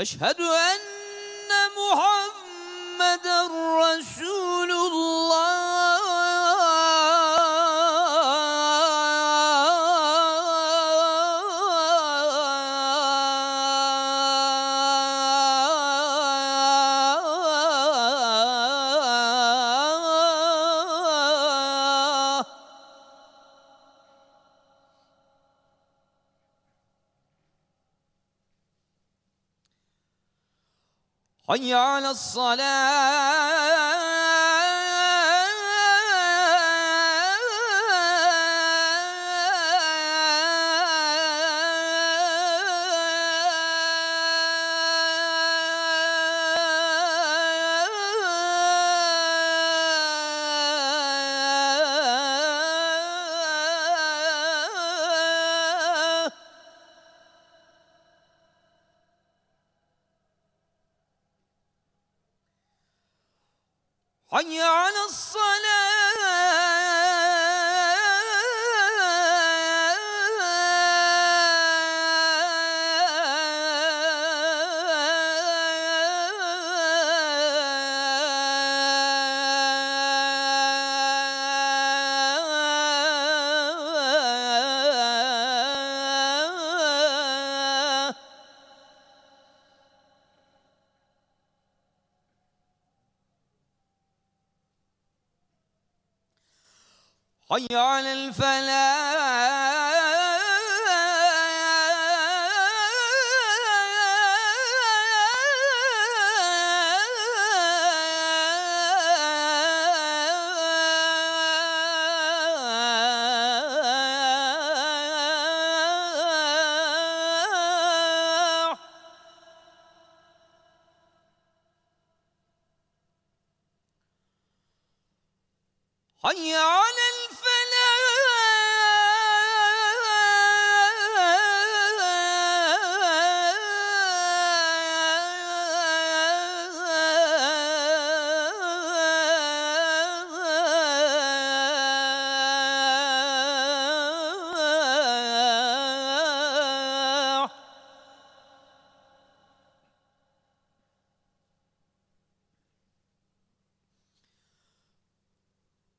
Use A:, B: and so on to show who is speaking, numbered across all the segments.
A: أشهد أن محمدا رسول حي على الصلاة. حي على الصلاة. حي على الفلاح. حي على الفلاح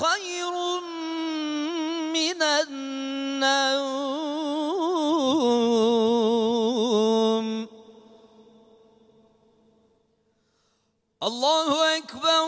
A: خير من النوم. الله أكبر